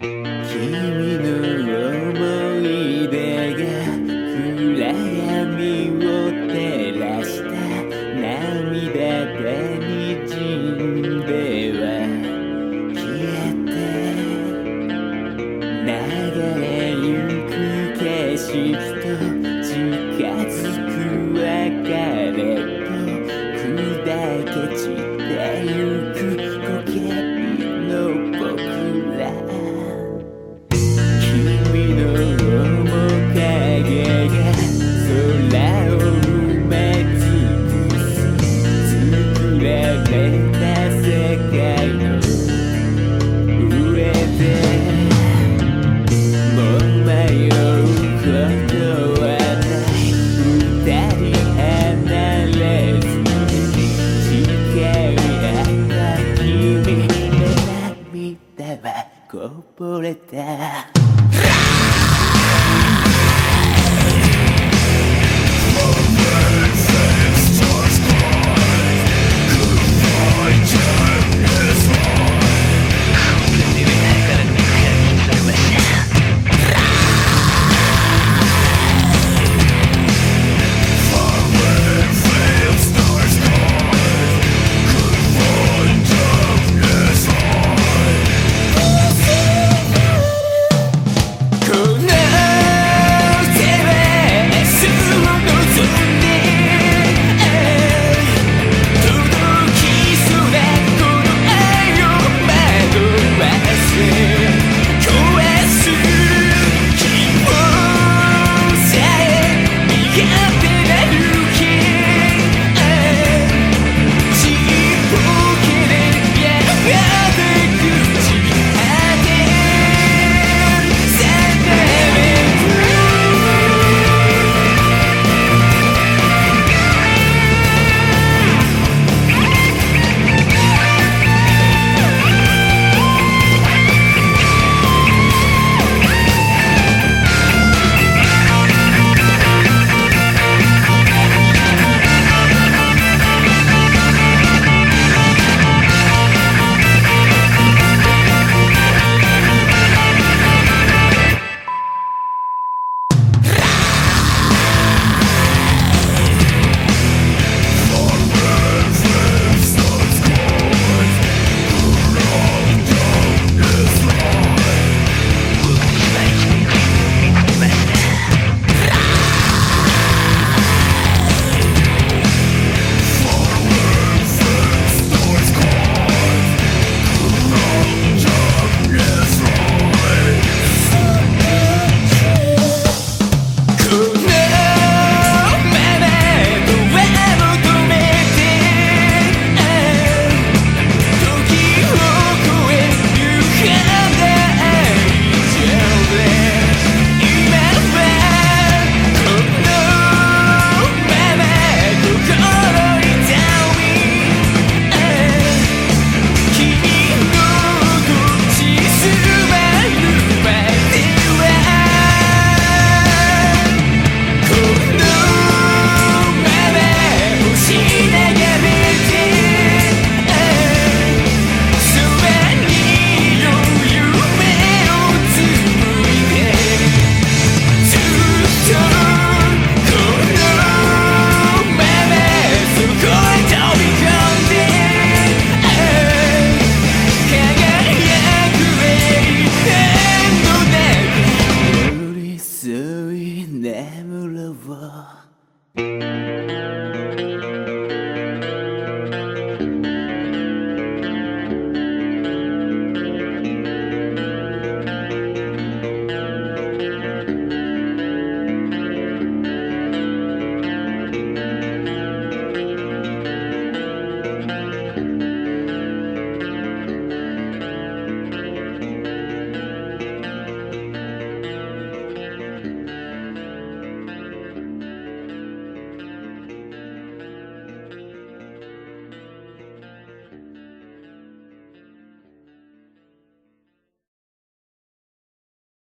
君の思い出が暗闇を溺れた